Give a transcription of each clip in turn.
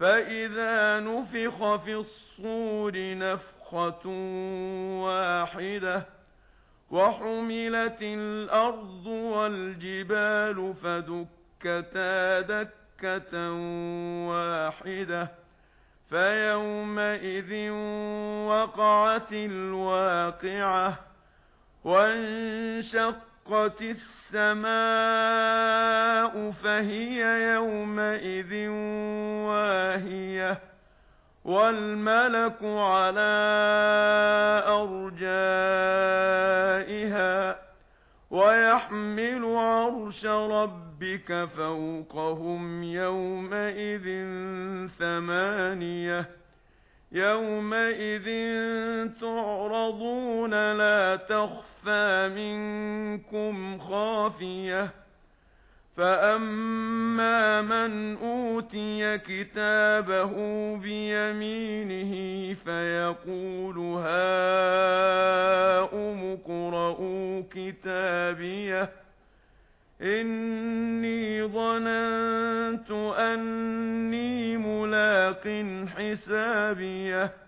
فَإِذَا نُفِخَ فِي الصُّورِ نَفْخَةٌ وَاحِدَةٌ وَحُمِلَتِ الْأَرْضُ وَالْجِبَالُ فَدُكَّتَا دَكَّةً وَاحِدَةً فَيَوْمَئِذٍ وَقَعَتِ الْوَاقِعَةُ وَانشَقَّتِ وَشَقَّتِ السَّمَاءُ فَهِيَ يَوْمَئِذٍ وَاهِيَةٌ وَالْمَلَكُ عَلَى أَرْجَائِهَا وَيَحْمِلُ عَرْشَ رَبِّكَ فَوْقَهُمْ يَوْمَئِذٍ ثَمَانِيَةٌ يَوْمَئِذٍ تُعْرَضُونَ لَا تَخْفَى مِنكُمْ خَافِيَةٌ فَأَمَّا مَنْ أُوتِيَ كِتَابَهُ بِيَمِينِهِ فَيَقُولُ هَاؤُمُ اقْرَءُوا كِتَابِيَهْ إِنِّي ظَنَنتُ أَنِّي مُلَاقٍ حِسَابِيَهْ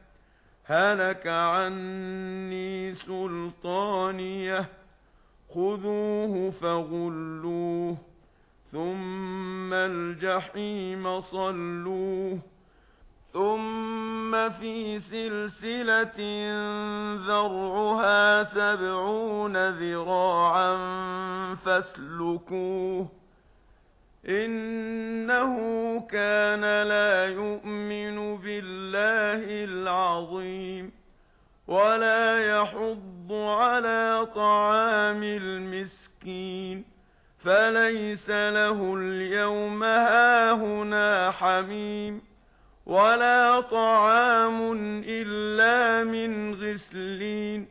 هلك عني سلطانيه خذوه فغلوه ثم الجحيم صلوه ثم في سلسلة ذرعها سبعون ذراعا فاسلكوه إنه كان لا يؤمنون العظيم ولا يحض على طعام المسكين فليس له اليوم هاهنا حميم ولا طعام إلا من غسلين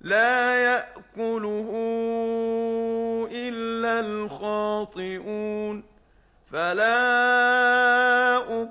لا يأكله إلا الخاطئون فلا